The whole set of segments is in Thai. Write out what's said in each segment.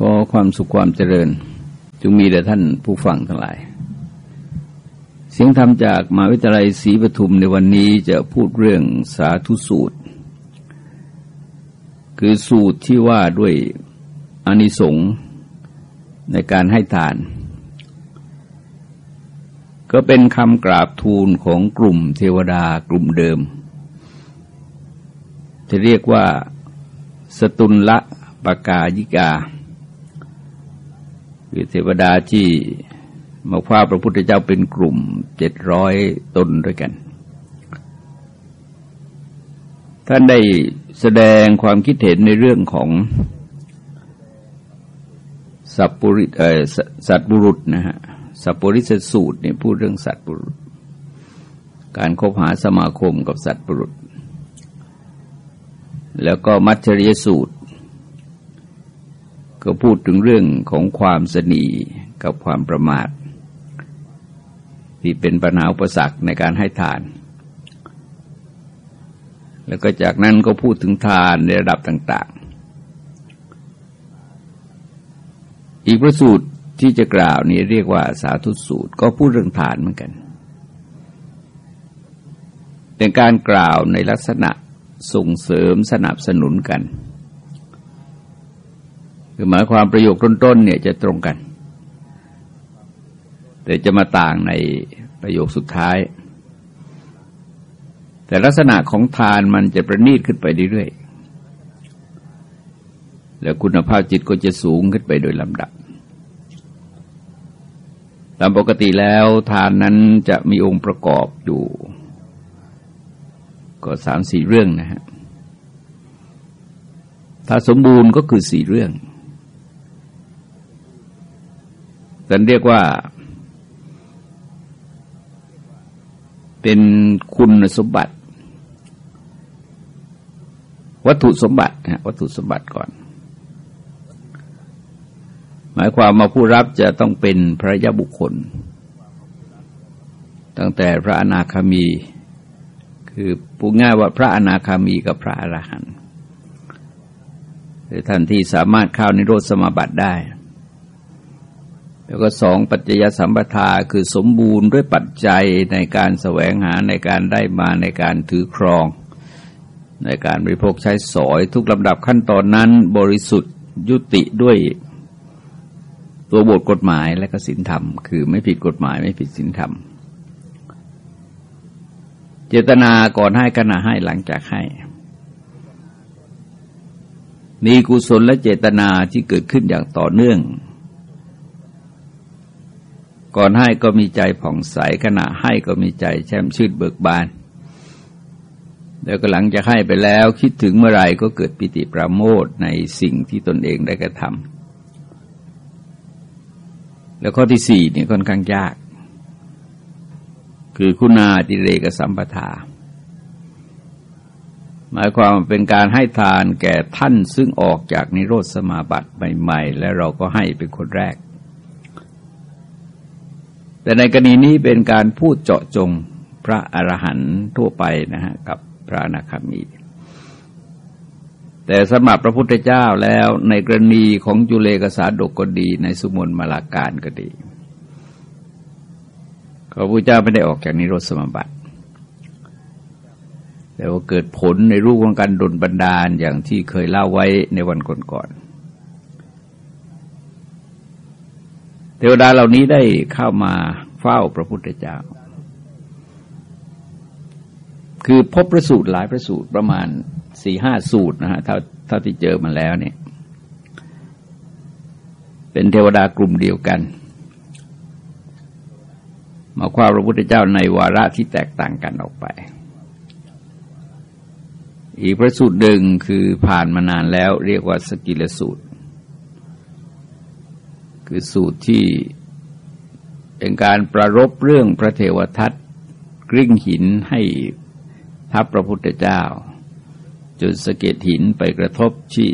ก็ความสุขความเจริญจงมีแด่ท่านผู้ฟังทั้งหลาย เสียงธรรมจากมหาวิทยาลัยศรีปทุมในวันนี้จะพูดเรื่องสาธุสูตร คือสูตรที่ว่าด้วยอนิสงส์ในการให้ทาน ก็เป็นคำกราบทูลของกลุ่มเทวดากลุ่มเดิม จะเรียกว่าสตุลละปกายิกา คือเทวดาที่มาคว้าพระพุทธเจ้าเป็นกลุ่มเจ็ดร้อยตนด้วยกัน ท่านได้แสดงความคิดเห็นในเรื่องของสัพปุริสัตบุรุษนะฮะสัพปุริสสูตรเนี่ยพูดเรื่องสัตบุรุษ การคบหาสมาคมกับสัตบุรุษ แล้วก็มัจฉริยสูตร ก็พูดถึงเรื่องของความสนีกับความประมาท ที่เป็นปัญหาอุปสรรคในการให้ทาน แล้วก็จากนั้นก็พูดถึงทานในระดับต่าง ๆ อีกพระสูตรที่จะกล่าวนี้เรียกว่าสาธุสูตร ก็พูดเรื่องทานเหมือนกัน เป็นการกล่าวในลักษณะส่งเสริมสนับสนุนกัน คือหมายความประโยคต้นๆเนี่ยจะตรงกัน แต่จะมาต่างในประโยคสุดท้าย แต่ลักษณะของทานมันจะประณีตขึ้นไปเรื่อยๆแล้วคุณภาพจิตก็จะสูงขึ้นไปโดยลำดับ ตามปกติแล้วทานนั้นจะมีองค์ประกอบอยู่ ก็สามสี่เรื่องนะฮะถ้าสมบูรณ์ก็คือสี่เรื่อง ท่านเรียกว่า เป็นคุณสมบัติ วัตถุสมบัตินะวัตถุสมบัติก่อน หมายความมาผู้รับจะต้องเป็นพระยาบุคคล ตั้งแต่พระอนาคามี คือพูดง่ายว่าพระอนาคามีกับพระอรหันต์หรือท่านที่สามารถเข้าในโรธสมาบัติได้ แล้วก็สองปัจจยสัมปทาคือสมบูรณ์ด้วยปัจจัยในการแสวงหาในการได้มาในการถือครอง ในการบริโภคใช้สอยทุกลำดับขั้นตอนนั้นบริสุทธิ์ยุติด้วยตัวบทกฎหมายและก็ศีลธรรม คือไม่ผิดกฎหมายไม่ผิดศีลธรรม เจตนาก่อนให้ขณะให้หลังจากให้ มีกุศลและเจตนาที่เกิดขึ้นอย่างต่อเนื่อง ก่อนให้ก็มีใจผ่องใสขณะให้ก็มีใจแช่มชื่นเบิกบาน แล้วก็หลังจากให้ไปแล้วคิดถึงเมื่อไรก็เกิดปิติประโมทในสิ่งที่ตนเองได้กระทำแล้วข้อที่สี่นี่ค่อนข้างยาก คือคุณาติเรกสัมปทา หมายความเป็นการให้ทานแก่ท่านซึ่งออกจากนิโรธสมาบัติใหม่ ๆ และเราก็ให้เป็นคนแรก แต่ในกรณีนี้เป็นการพูดเจาะจงพระอรหันต์ทั่วไปนะฮะกับพระอนาคามี แต่สมับพระพุทธเจ้าแล้วในกรณีของจุเลกษาดกก็ดี ในสุมนมาลาการก็ดีพระพุทธเจ้าไม่ได้ออกจากนิโรธสมบัติ แต่ว่าเกิดผลในรูปของการดลบันดาลอย่างที่เคยเล่าไว้ในวันก่อนๆ เทวดาเหล่านี้ได้เข้ามาเฝ้าพระพุทธเจ้า คือพบพระสูตรหลายพระสูตรประมาณสี่ห้าสูตรนะฮะเท่าเท่าที่เจอมาแล้วเนี่ย เป็นเทวดากลุ่มเดียวกัน มาคว้าพระพุทธเจ้าในวาระที่แตกต่างกันออกไป อีกพระสูตรหนึ่งคือผ่านมานานแล้วเรียกว่าสกิลสูตร คือสูตรที่เป็นการประรบเรื่องพระเทวทัตกริ่งหินให้ทัพพระพุทธเจ้าจนสะเก็ดหินไปกระทบที่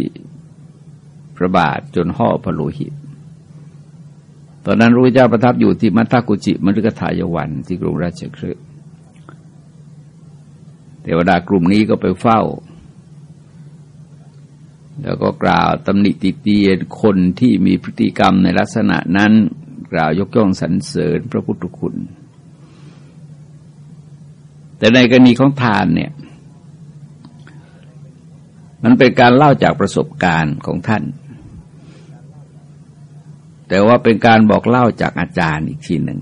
พระบาทจนห่อพระโลหิต ตอนนั้นพระเจ้าประทับอยู่ที่มัทธกุจิมฤกทายวันที่กรุงราชคฤห์เทวดากลุ่มนี้ก็ไปเฝ้า แล้วก็กล่าวตำหนิติเตียนคนที่มีพฤติกรรมในลักษณะนั้น กล่าวยกย่องสรรเสริญพระพุทธคุณ แต่ในกรณีของทานเนี่ย มันเป็นการเล่าจากประสบการณ์ของท่าน แต่ว่าเป็นการบอกเล่าจากอาจารย์อีกทีหนึ่ง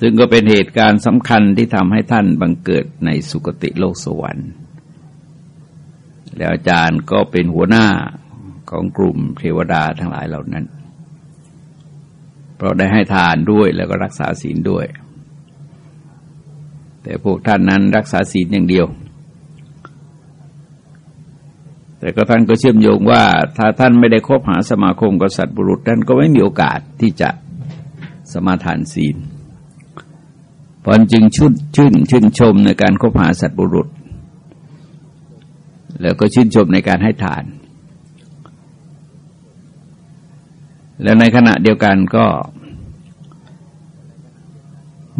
ซึ่งก็เป็นเหตุการณ์สำคัญที่ทำให้ท่านบังเกิดในสุคติโลกสวรรค์ แล้วอาจารย์ก็เป็นหัวหน้าของกลุ่มเทวดาทั้งหลายเหล่านั้น เพราะได้ให้ทานด้วยแล้วก็รักษาศีลด้วย แต่พวกท่านนั้นรักษาศีลอย่างเดียว แต่ก็ท่านก็เชื่อมโยงว่า ถ้าท่านไม่ได้คบหาสมาคมกับสัตว์บุรุษท่านก็ไม่มีโอกาสที่จะสมาทานศีลพรจึงชุดชื่นชื่นชมในการคบหาสัตว์บุรุษ แล้วก็ชื่นชมในการให้ทาน แล้วในขณะเดียวกันก็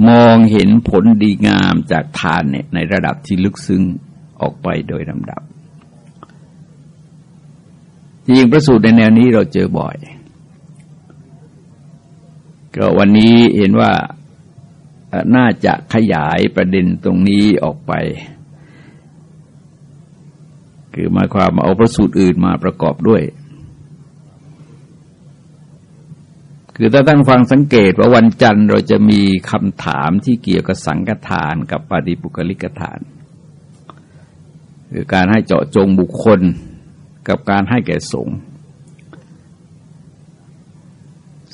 มองเห็นผลดีงามจากทานเนี่ยในระดับที่ลึกซึ้งออกไปโดยลำดับจริงประสูตรในแนวนี้เราเจอบ่อย ก็วันนี้เห็นว่าน่าจะขยายประเด็นตรงนี้ออกไป คือหมายความเอาพระสูตรอื่นมาประกอบด้วย คือถ้าตั้งฟังสังเกตว่าวันจันทร์เราจะมีคำถามที่เกี่ยวกับสังฆทานกับปฏิปุกลิกทาน คือการให้เจาะจงบุคคลกับการให้แก่สงฆ์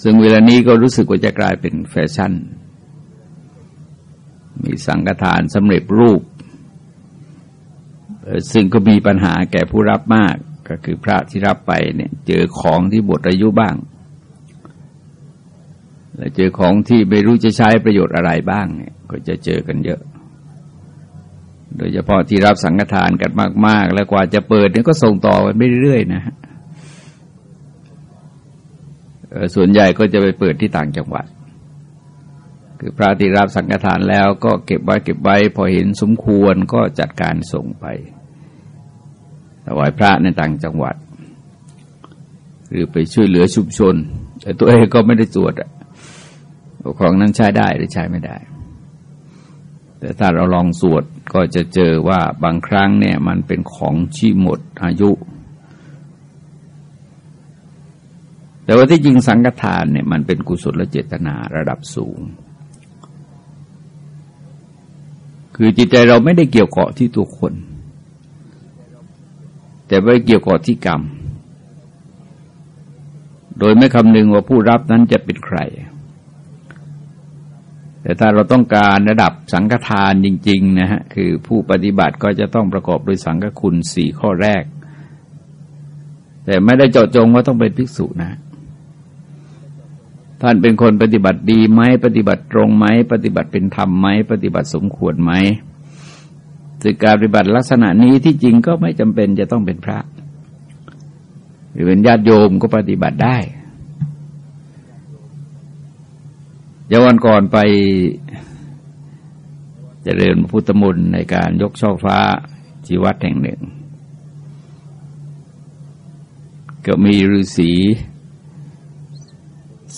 ซึ่งเวลานี้ก็รู้สึกว่าจะกลายเป็นแฟชั่น มีสังฆทานสำเร็จรูป ซึ่งก็มีปัญหาแก่ผู้รับมากก็คือพระที่รับไปเนี่ย เจอของที่บทอายุบ้าง และเจอของที่ไม่รู้จะใช้ประโยชน์อะไรบ้างเนี่ย ก็จะเจอกันเยอะ โดยเฉพาะที่รับสังฆทานกันมาก ๆ แล้วกว่าจะเปิดเนี่ยก็ส่งต่อกันไปเรื่อยๆนะส่วนใหญ่ก็จะไปเปิดที่ต่างจังหวัด คือพระที่รับสังฆทานแล้วก็เก็บไว้เก็บไว้พอเห็นสมควรก็จัดการส่งไป ถวายพระในต่างจังหวัด หรือไปช่วยเหลือชุมชน แต่ตัวเองก็ไม่ได้ตรวจของนั้นใช้ได้หรือใช้ไม่ได้ แต่ถ้าเราลองสวดก็จะเจอว่าบางครั้งเนี่ยมันเป็นของที่หมดอายุ แต่ว่าที่จริงสังฆทานเนี่ยมันเป็นกุศลเจตนาระดับสูงคือจิตใจเราไม่ได้เกี่ยวเกาะที่ตัวคน แต่ไปเกี่ยวกาะที่กรรม โดยไม่คำนึงว่าผู้รับนั้นจะเป็นใคร แต่ถ้าเราต้องการระดับสังฆทานจริง ๆ นะฮะ คือผู้ปฏิบัติก็จะต้องประกอบด้วยสังฆคุณสี่ข้อแรก แต่ไม่ได้เจาะจงว่าต้องเป็นภิกษุนะ ท่านเป็นคนปฏิบัติดีไหม ปฏิบัติตรงไหม ปฏิบัติเป็นธรรมไหม ปฏิบัติสมควรไหม สึกการปฏิบัติลักษณะนี้ที่จริงก็ไม่จำเป็นจะต้องเป็นพระ หรือเป็นญาติโยมก็ปฏิบัติได้ยาวันก่อนไปจเจริญพุทธมนต์ในการยกช่อฟ้าจีวัดแห่งหนึ่ง ก็มีฤาษี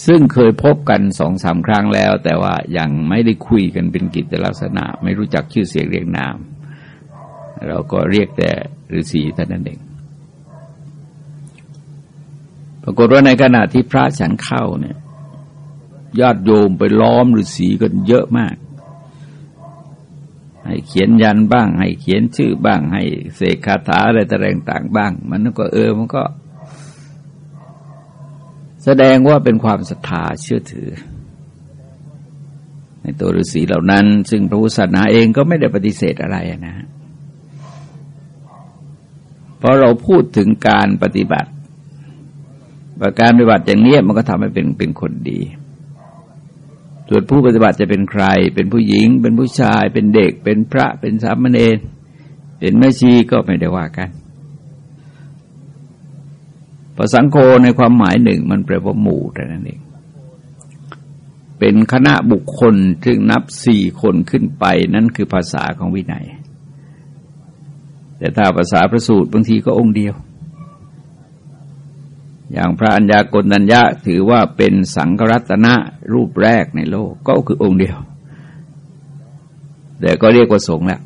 ซึ่งเคยพบกันสองสามครั้งแล้ว แต่ว่ายังไม่ได้คุยกันเป็นกิจลักษณะ ไม่รู้จักชื่อเสียงเรียงนาม เราก็เรียกแต่ฤาษีท่านนั้นเอง ปรากฏว่าในขณะที่พระฉันเข้าเนี่ยญาติโยมไปล้อมฤาษีกันเยอะมาก ให้เขียนยันบ้าง ให้เขียนชื่อบ้าง ให้เสกคาถาอะไรต่างๆบ้าง มันก็เออมันก็ แสดงว่าเป็นความศรัทธาเชื่อถือ ในตัวฤาษีเหล่านั้น ซึ่งพระพุทธศาสนาเองก็ไม่ได้ปฏิเสธอะไรนะ เพราะเราพูดถึงการปฏิบัติว่าการปฏิบัติอย่างนี้มันก็ทำให้เป็นเป็นคนดีส่วนผู้ปฏิบัติจะเป็นใคร เป็นผู้หญิง เป็นผู้ชาย เป็นเด็ก เป็นพระ เป็นสามเณร เป็นแม่ชีก็ไม่ได้ว่ากันพระสังโฆในความหมายหนึ่งมันแปลว่าหมู่แต่นั้นเอง เป็นคณะบุคคลซึ่งนับสี่คนขึ้นไปนั่นคือภาษาของวินัย แต่ถ้าภาษาพระสูตรบางทีก็องค์เดียว อย่างพระัญญากนัญญะถือว่าเป็นสังกรัตนะรูปแรกในโลกก็คือองค์เดียว แต่ก็เรียกว่าสงฆ์แหละ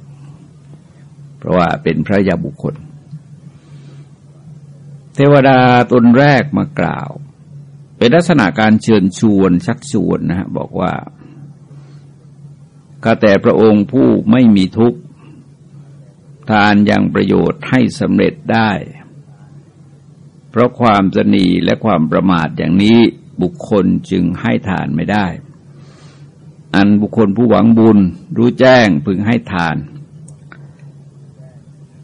เพราะว่าเป็นพระยาบุคคล เทวดาตนแรกมากล่าว เป็นลักษณะการเชิญชวนชักชวนนะฮะบอกว่าข้าแต่พระองค์ผู้ไม่มีทุกข์ ทานยังประโยชน์ให้สำเร็จได้ เพราะความสนีและความประมาทอย่างนี้บุคคลจึงให้ทานไม่ได้ อันบุคคลผู้หวังบุญรู้แจ้งพึงให้ทาน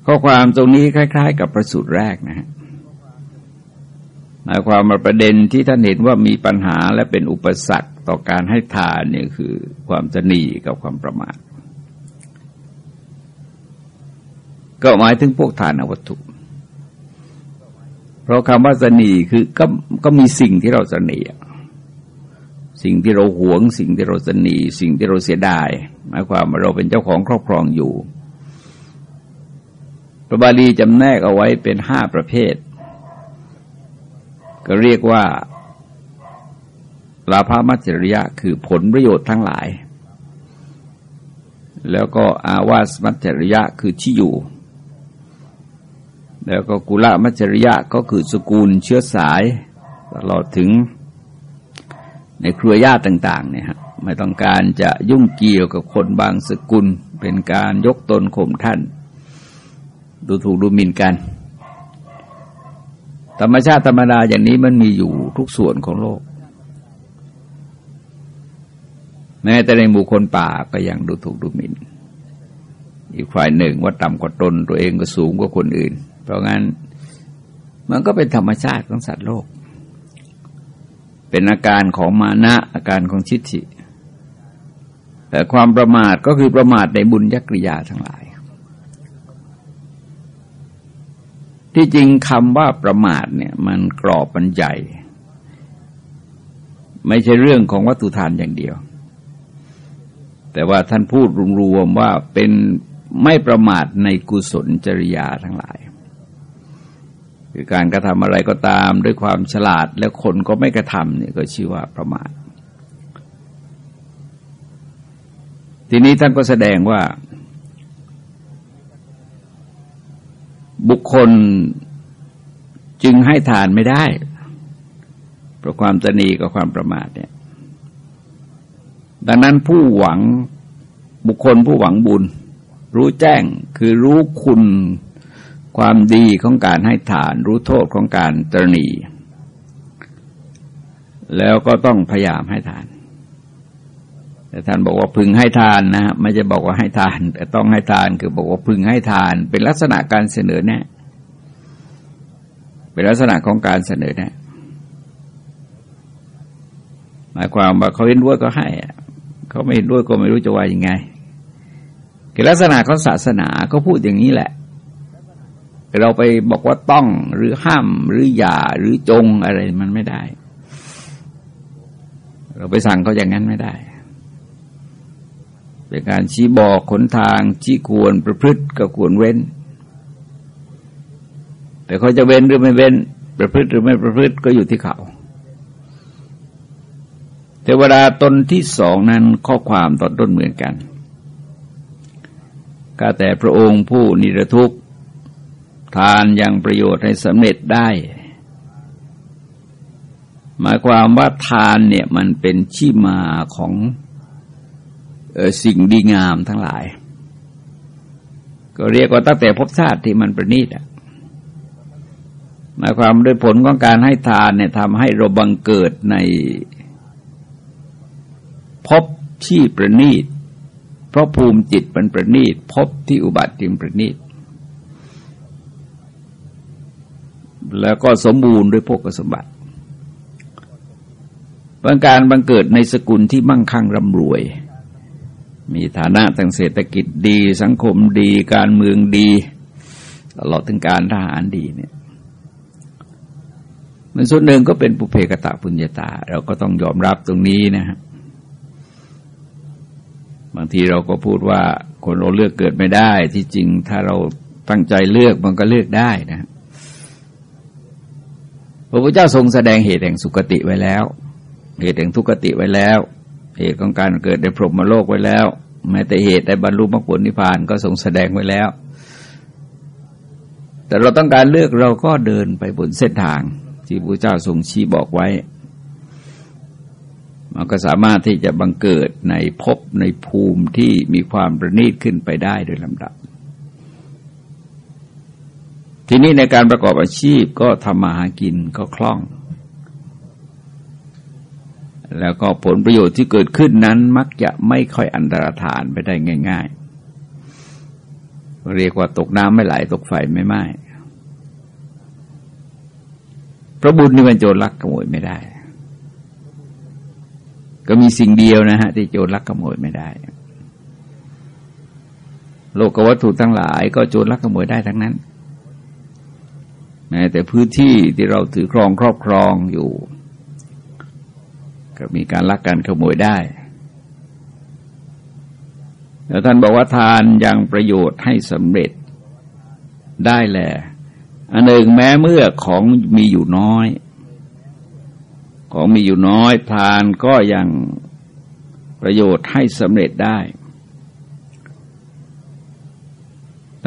ข้อความตรงนี้คล้าย ๆ กับประสูตรแรกนะฮะหมายความมาประเด็นที่ท่านเห็นว่ามีปัญหาและเป็นอุปสรรคต่อการให้ทานเนี่ยคือความสนีกับความประมาท ก็หมายถึงพวกทานวัตถุ เพราะคำว่าสนีคือก็ก็มีสิ่งที่เราสนีสิ่งที่เราหวง สิ่งที่เราสนีสิ่งที่เราเสียดาย หมายความว่าเราเป็นเจ้าของครอบครองอยู่พระบาลีจำแนกเอาไว้เป็นห้าประเภท ก็เรียกว่า ลาภมัจจริยะ คือผลประโยชน์ทั้งหลาย แล้วก็อาวาสมัจจริยะคือที่อยู่ แล้วก็กุลมัจริยะก็คือสกุลเชื้อสาย ตลอดถึงในครัวญาติต่าง ๆ เนี่ยฮะไม่ต้องการจะยุ่งเกี่ยวกับคนบางสกุล เป็นการยกตนข่มท่าน ดูถูกดูหมิ่นกัน ธรรมชาติธรรมดาอย่างนี้มันมีอยู่ทุกส่วนของโลก แม้แต่ในหมู่คนป่าก็ยังดูถูกดูหมิ่นอีกฝ่ายหนึ่งว่าต่ำกว่าตนตัวเองก็สูงกว่าคนอื่น เพราะงั้นมันก็เป็นธรรมชาติของสัตว์โลก เป็นอาการของมานะอาการของชิติแต่ความประมาทก็คือประมาทในบุญยกริยาทั้งหลาย ที่จริงคำว่าประมาทเนี่ย มันกรอบมันใหญ่ ไม่ใช่เรื่องของวัตถุทานอย่างเดียว แต่ว่าท่านพูดรวมๆว่าเป็นไม่ประมาทในกุศลจริยาทั้งหลาย คือการกระทำอะไรก็ตามด้วยความฉลาดแล้วคนก็ไม่กระทำเนี่ยก็ชื่อว่าประมาททีนี้ท่านก็แสดงว่า บุคคลจึงให้ทานไม่ได้ เพราะความตนีกับความประมาทเนี่ย ดังนั้นผู้หวังบุคคลผู้หวังบุญ รู้แจ้งคือรู้คุณ ความดีของการให้ทานรู้โทษของการตรณี แล้วก็ต้องพยายามให้ทาน แต่ท่านบอกว่าพึงให้ทานนะ ไม่จะบอกว่าให้ทาน แต่ต้องให้ทานคือบอกว่าพึงให้ทาน เป็นลักษณะการเสนอแนะเป็นลักษณะของการเสนอแนะหมายความว่าเขาเห็นด้วยก็ให้เขาไม่เห็นด้วยก็ไม่รู้จะว่ายังไงคือลักษณะของศาสนาก็พูดอย่างนี้แหละ เราไปบอกว่าต้องหรือห้ามหรืออย่าหรือจงอะไรมันไม่ได้ เราไปสั่งเขาอย่างนั้นไม่ได้ เป็นการชี้บอกขนทางชี้ควรประพฤติก็ควรเว้น แต่เขาจะเว้นหรือไม่เว้น ประพฤติหรือไม่ประพฤติก็อยู่ที่เขาเทวดาตนที่สองนั้นข้อความตอนต้นเหมือนกันก็แต่พระองค์ผู้นิรทุกข์ ทานยังประโยชน์ให้สำเร็จได้ หมายความว่าทานเนี่ยมันเป็นชีมาของออสิ่งดีงามทั้งหลาย ก็เรียกว่าตั้งแต่พบชาติที่มันประณีตหมายความด้วยผลของการให้ทานเนี่ยทำให้เราบังเกิดในพบที่ประณีต เพราะภูมิจิตมันประณีต พบที่อุบัติจึงประณีต แล้วก็สมบูรณ์ด้วยพวกสมบัติบางการบังเกิดในสกุลที่มั่งคั่งร่ำรวย มีฐานะทางเศรษฐกิจดี สังคมดี การเมืองดี ตลอดถึงการทหารดีเนี่ยมันส่วนหนึ่งก็เป็นปุเพกตะปุญญาตา เราก็ต้องยอมรับตรงนี้นะครับางทีเราก็พูดว่าคนเราเลือกเกิดไม่ได้ ที่จริงถ้าเราตั้งใจเลือกมันก็เลือกได้นะ ระพุทธเจ้าทรงแสดงเหตุแห่งสุคติไว้แล้ว เหตุแห่งทุกติไว้แล้ว เหตุของการเกิดในพรหมโลกไว้แล้ว แม้แต่เหตุในบรรลุมรรคผลนิพพานก็ทรงแสดงไว้แล้ว แต่เราต้องการเลือกเราก็เดินไปบนเส้นทาง ที่พระเจ้าทรงชี้บอกไว้มันก็สามารถที่จะบังเกิดในภพในภูมิที่มีความประณีตขึ้นไปได้โดยลำดับ ทีนี้ในการประกอบอาชีพก็ทำมาหากินก็คล่อง แล้วก็ผลประโยชน์ที่เกิดขึ้นนั้นมักจะไม่ค่อยอันตรธานไปได้ง่าย ๆ เรียกว่าตกน้ำไม่ไหลตกไฟไม่ไหม้พระบุญนี่มันโจรลักขโมยไม่ได้ ก็มีสิ่งเดียวนะฮะที่โจรลักขโมยไม่ได้ โลกวัตถุทั้งหลาย ก็โจรลักขโมยได้ทั้งนั้น แม้แต่พื้นที่ที่เราถือครองครอบครองอยู่ ก็มีการลักการขโมยได้แล้วท่านบอกว่าทานยังประโยชน์ให้สำเร็จได้แหละอันหนึ่งแม้เมื่อของมีอยู่น้อย ของมีอยู่น้อยทานก็ยังประโยชน์ให้สำเร็จได้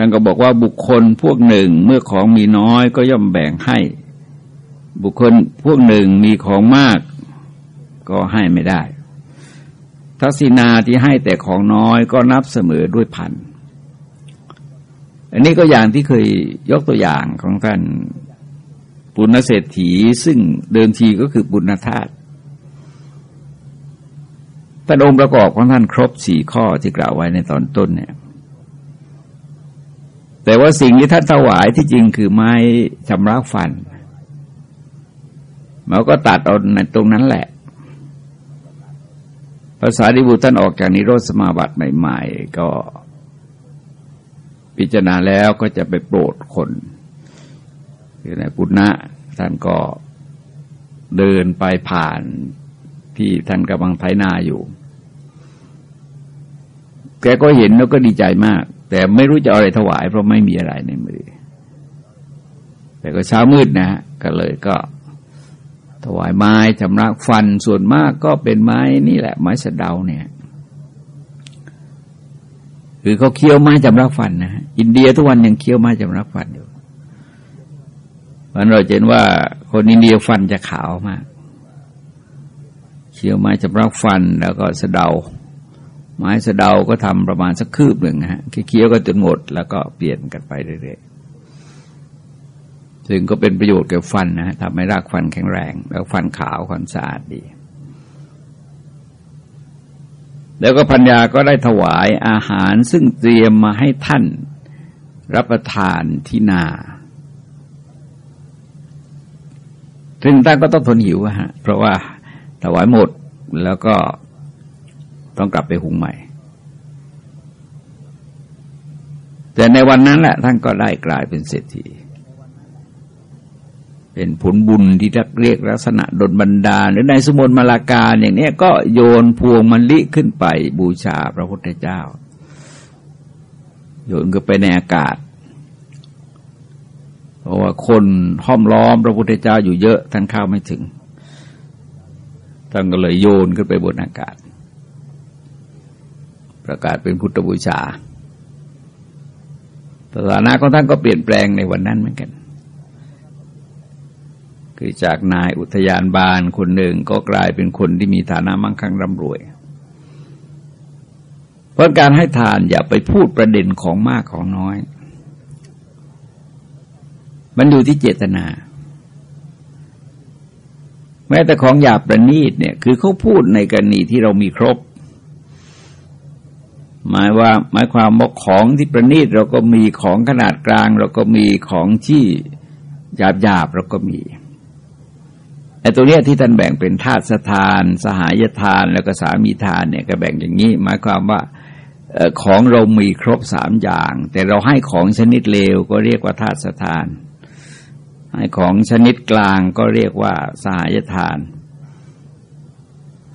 ท่านก็บอกว่าบุคคลพวกหนึ่งเมื่อของมีน้อยก็ย่อมแบ่งให้ บุคคลพวกหนึ่งมีของมาก ก็ให้ไม่ได้ทักษิณาที่ให้แต่ของน้อยก็นับเสมอด้วยพัน อันนี้ก็อย่างที่เคยยกตัวอย่างของท่านปุณเศรษฐีซึ่งเดิมทีก็คือปุณธาตุท่านองค์ประกอบของท่านครบสี่ข้อที่กล่าวไว้ในตอนต้นเนี่ย แต่ว่าสิ่งที่ท่านถวายที่จริงคือไม้ชำระฟันมันก็ตัดเอาในตรงนั้นแหละภาษาดิบุท่านออกจากนิโรธสมาบัติใหม่ ๆ ก็พิจารณาแล้วก็จะไปโปรดคนคือในปุณณะท่านก็เดินไปผ่านที่ท่านกำลังไถนาอยู่ แกก็เห็นแล้วก็ดีใจมาก แต่ไม่รู้จะอะไรถวาย เพราะไม่มีอะไรในมือ แต่ก็เช้ามืดนะก็เลยก็ ถวายไม้ชำระฟันส่วนมากก็เป็นไม้นี่แหละ ไม้สะเดาเนี่ยคือเขาเคี้ยวไม้จำรักฟันนะอินเดียทุกวันยังเคี้ยวไม้จำรักฟันอยู่มันเราเห็นว่า คนอินเดียฟันจะขาวมาก เคี้ยวไม้จำรักฟันแล้วก็สะเดา ไม้สะเดาก็ทำประมาณสักคืบหนึ่งฮะเคี้ยวก็จนหมด แล้วก็เปลี่ยนกันไปเรื่อยๆซึ่งก็เป็นประโยชน์แก่ฟันนะทำให้รากฟันแข็งแรง แล้วฟันขาวฟันสะอาดดี แล้วก็พัญญาก็ได้ถวายอาหารซึ่งเตรียมมาให้ท่านรับประทานที่นาซึ่งท่านก็ต้องทนหิวฮะเพราะว่าถวายหมดแล้วก็ ต้องกลับไปหุงใหม่ แต่ในวันนั้นแหละท่านก็ได้กลายเป็นเศรษฐี เป็นผลบุญที่เรียกลักษณะดนบันดาลหรือในสมุนมาลาการอย่างนี้ก็โยนพวงมันลิขึ้นไปบูชาพระพุทธเจ้า โยนก็ไปในอากาศเพราะว่าคนห้อมล้อมพระพุทธเจ้าอยู่เยอะท่านเข้าไม่ถึงท่านก็เลยโยนขึ้นไปบนอากาศ ประกาศเป็นพุทธบูชาสถานะของท่านก็เปลี่ยนแปลงในวันนั้นเหมือนกัน คือจากนายอุทยานบานคนหนึ่งก็กลายเป็นคนที่มีฐานะมั่งคั่งร่ำรวย เพราะการให้ทานอย่าไปพูดประเด็นของมากของน้อย มันอยู่ที่เจตนา แม้แต่ของหยาบประณีตเนี่ย คือเขาพูดในกรณีที่เรามีครบ หมายว่าหมายความว่าของที่ประณีตเราก็มีของขนาดกลาง เราก็มีของที่หยาบหยาบเราก็มีไอ้ตัวเนี้ยที่ท่านแบ่งเป็นธาตุสถาน สหายทานแล้วก็สามีทานเนี่ยก็แบ่งอย่างนี้ หมายความว่าของเรามีครบสามอย่าง แต่เราให้ของชนิดเลวก็เรียกว่าธาตุสถาน ให้ของชนิดกลางก็เรียกว่าสหายทาน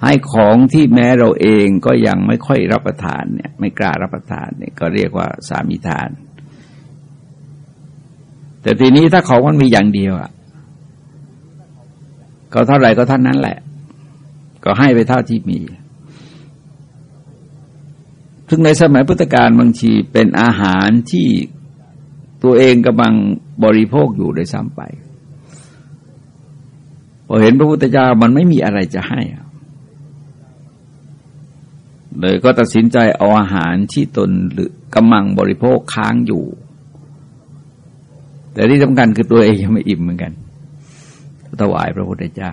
ให้ของที่แม้เราเองก็ยังไม่ค่อยรับประทานเนี่ยไม่กล้ารับประทานเนี่ยก็เรียกว่าสามีทาน แต่ทีนี้ถ้าของมันมีอย่างเดียวอะก็เท่าไหร่ก็เท่านั้นแหละ ก็ให้ไปเท่าที่มีซึ่งในสมัยพุทธกาลบางทีเป็นอาหารที่ตัวเองกำลังบริโภคอยู่โดยซ้ำไปพอเห็นพระพุทธเจ้ามันไม่มีอะไรจะให้ เลยก็ตัดสินใจเอาอาหารที่ตนหรือกำลังบริโภคค้างอยู่ แต่ที่สำคัญคือตัวเองยังไม่อิ่มเหมือนกัน ถวายพระพุทธเจ้า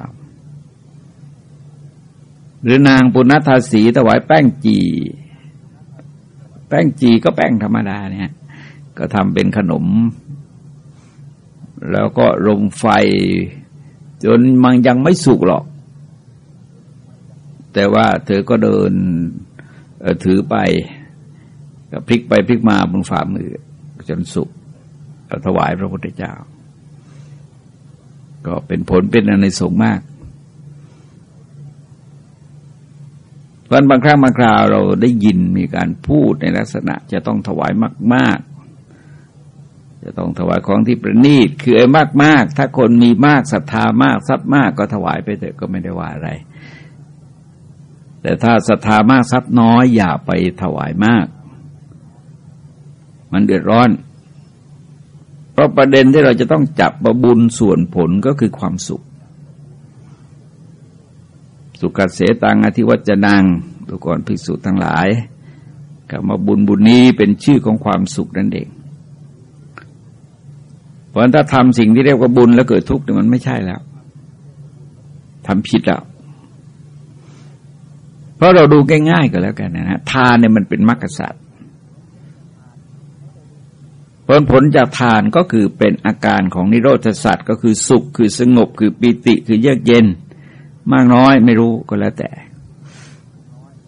หรือนางปุณณธาสีถวายแป้งจี แป้งจีก็แป้งธรรมดาเนี่ย ก็ทำเป็นขนม แล้วก็ลงไฟ จนมันยังไม่สุกหรอกแต่ว่าเธอก็เดิน ถือไปพลิกไปพลิกมาบนฝ่ามือจนสุกถวายพระพุทธเจ้า ก็เป็นผลเป็นอนสงส์มากวันบางครั้งบางคราวเราได้ยินมีการพูดในลักษณะ จะต้องถวายมาก ๆ จะต้องถวายของที่ประณีตคือไอ้มาก ๆ ถ้าคนมีมากศรัทธามากทรัพย์มากก็ถวายไปเถอะก็ไม่ได้ว่าอะไร แต่ถ้าศรัทธามากทรัพย์น้อยอย่าไปถวายมาก มันเดือดร้อน เพราะประเด็นที่เราจะต้องจับประบุญส่วนผลก็คือความสุข สุขเสตังอธิวัจนังทุกคนภิกษุทั้งหลายกรรมบุญบุญนี้เป็นชื่อของความสุขนั่นเองเพราะถ้าทำสิ่งที่เรียกว่าบุญแล้วเกิดทุกข์มันไม่ใช่แล้วทำผิดแล้ว เพราะเราดูง่ายๆก็แล้วกันนะฮะทานเนี่ยมันเป็นมรรคสัตว์ผลผลจากทานก็คือเป็นอาการของนิโรธสัตว์ก็คือสุขคือสงบคือปิติคือเยือกเย็น มากน้อยไม่รู้ก็แล้วแต่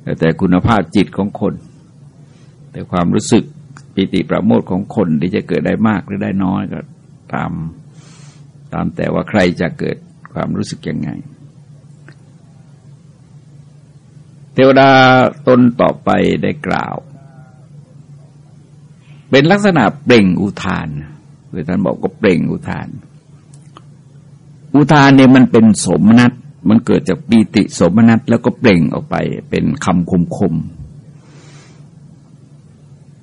แล้วแต่คุณภาพจิตของคน แต่ความรู้สึกปิติประโมทของคนที่จะเกิดได้มากหรือได้น้อยก็ตามตามแต่ว่าใครจะเกิดความรู้สึกยังไง เทวดาตนต่อไปได้กล่าว เป็นลักษณะเปล่งอุทานคือท่านบอกก็เปล่งอุทาน อุทานเนี่ยมันเป็นสมนัตมันเกิดจากปีติสมนัตแล้วก็เปล่งออกไปเป็นคำคมคม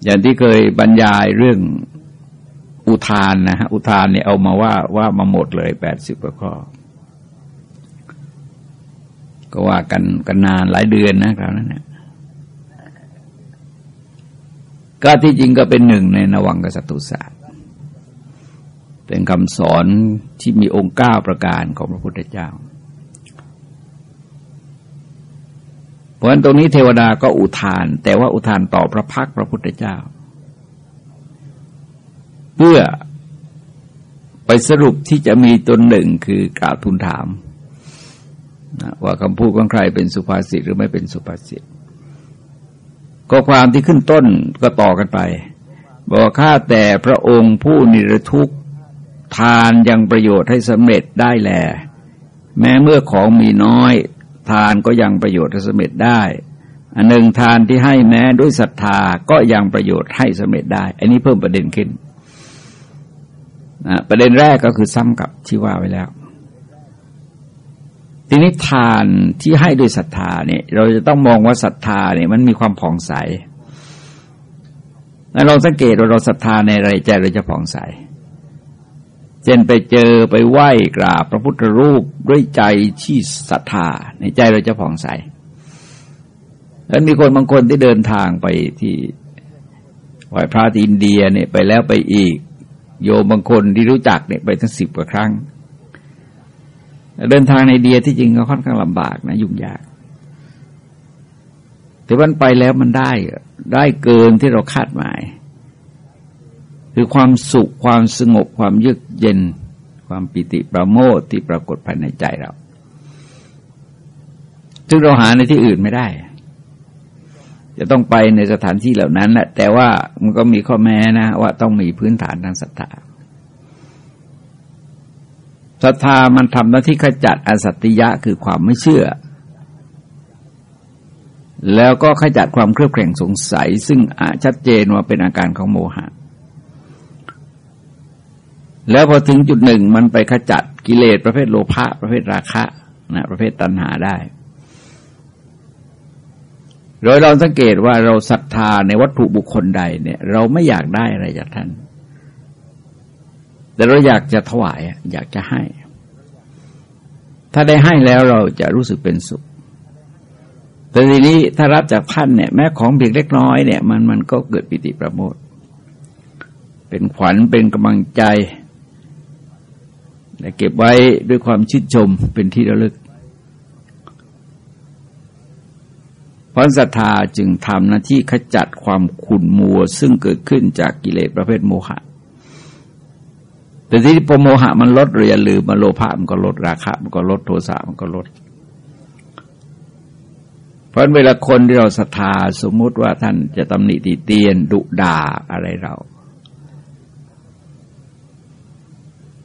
อย่างที่เคยบรรยายเรื่องอุทานนะฮะอุทานเนี่ยเอามาว่าว่ามาหมดเลยแปดสิบกว่าข้อ ก็ว่ากันกันนานหลายเดือนนะครับนั่นเนี่ยก็ที่จริงก็เป็นหนึ่งในนวังกษัตริย์ศาสตร์ เป็นคำสอนที่มีองค์เก้าประการของพระพุทธเจ้า เพราะฉะนั้นตรงนี้เทวดาก็อุทาน แต่ว่าอุทานต่อพระพักพระพุทธเจ้า เพื่อไปสรุปที่จะมีตนหนึ่งคือกล่าวทูลถาม ว่าคำพูดของใครเป็นสุภาษิตหรือไม่เป็นสุภาษิตก็ความที่ขึ้นต้นก็ต่อกันไป บอกข้าแต่พระองค์ผู้นิรทุกข์ทานยังประโยชน์ให้สำเร็จได้แล แม้เมื่อของมีน้อย ทานก็ยังประโยชน์ให้สำเร็จได้อันหนึ่งทานที่ให้แม้ด้วยศรัทธาก็ยังประโยชน์ให้สำเร็จได้ อันนี้เพิ่มประเด็นขึ้นประเด็นแรกก็คือซ้ำกับที่ว่าไว้แล้ว ทีนี้ทานที่ให้ด้วยศรัทธาเนี่ยเราจะต้องมองว่าศรัทธาเนี่ยมันมีความผ่องใสแล้วเราสังเกตว่าเราศรัทธาในอะไรใจเราจะผ่องใส เช่นไปเจอไปไหว้กราบพระพุทธรูปด้วยใจที่ศรัทธา ในใจเราจะผ่องใส แล้วมีคนบางคนที่เดินทางไปที่ไหว้พระที่อินเดียเนี่ยไปแล้วไปอีก โยมบางคนที่รู้จักเนี่ยไปทั้งสิบกว่าครั้ง เดินทางในเดียที่จริงก็ค่อนข้างลำบากนะยุ่งยากแต่วันไปแล้วมันได้ได้เกินที่เราคาดหมาย คือความสุขความสงบความเยือกเย็น ความปิติประโมทที่ปรากฏภายในใจเราซึ่งเราหาในที่อื่นไม่ได้ จะต้องไปในสถานที่เหล่านั้นแหละแต่ว่ามันก็มีข้อแม้นะ ว่าต้องมีพื้นฐานทางศรัทธา ศรัทธามันทำหน้าที่ขจัดอสัตยะคือความไม่เชื่อ แล้วก็ขจัดความเครือบแคลงสงสัย ซึ่งชัดเจนว่าเป็นอาการของโมหะ แล้วพอถึงจุดหนึ่งมันไปขจัดกิเลสประเภทโลภะประเภทราคะนะประเภทตัณหาได้โดยเราสังเกตว่าเราศรัทธาในวัตถุบุคคลใดเนี่ย เราไม่อยากได้อะไรจากท่าน แต่เราอยากจะถวาย อยากจะให้ ถ้าได้ให้แล้วเราจะรู้สึกเป็นสุข แต่ทีนี้ถ้ารับจากท่านเนี่ยแม้ของเพียงเล็กน้อยเนี่ยมันมันก็เกิดปิติประโมทเป็นขวัญเป็นกำลังใจและเก็บไว้ด้วยความชื่นชมเป็นที่ระลึกเพราะศรัทธาจึงทำหน้าที่ขจัดความขุ่นมัวซึ่งเกิดขึ้นจากกิเลสประเภทโมหะ แต่ที่พอโมหะมันลดเรียนลืมมาโลภะมันก็ลดราคะ มันก็ลดโทสะมันก็ลด เพราะเวลาคนที่เราศรัทธาสมมุติว่าท่านจะตำหนิติเตียนดุด่าอะไรเรา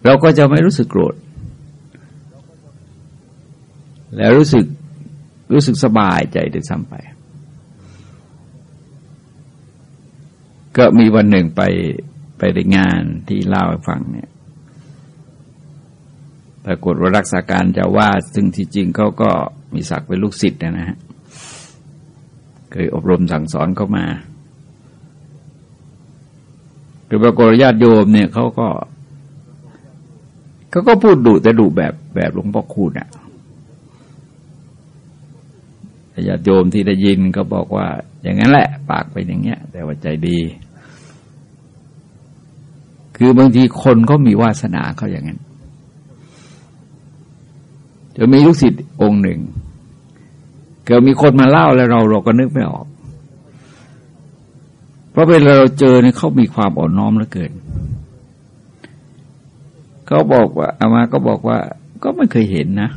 เราก็จะไม่รู้สึกโกรธ แล้วรู้สึกรู้สึกสบายใจด้วยซ้ำไป ก็มีวันหนึ่งไปไปในงานที่เล่าให้ฟังเนี่ย ปรากฏว่ารักษาการจะว่าซึ่งที่จริงเขาก็มีศักดิ์เป็นลูกศิษย์นะฮะเคยอบรมสั่งสอนเขามาคือปรากฏญาติโยมเนี่ยเขาก็เขาก็พูดดุแต่ดุแบบแบบหลวงพ่อคูณอะญาติโยมที่ได้ยินก็บอกว่า อย่างนั้นแหละ ปากไปอย่างเงี้ย แต่ว่าใจดี คือบางทีคนเขามีวาสนาเขาอย่างนั้น จะมีลูกศิษย์องค์หนึ่งเกิดมีคนมาเล่าแล้วเราเราก็นึกไม่ออก เพราะเวลาเราเจอเนี่ยเขามีความอ่อนน้อมเหลือเกิน เขาบอกว่าอามาก็บอกว่า ก็ไม่เคยเห็นนะ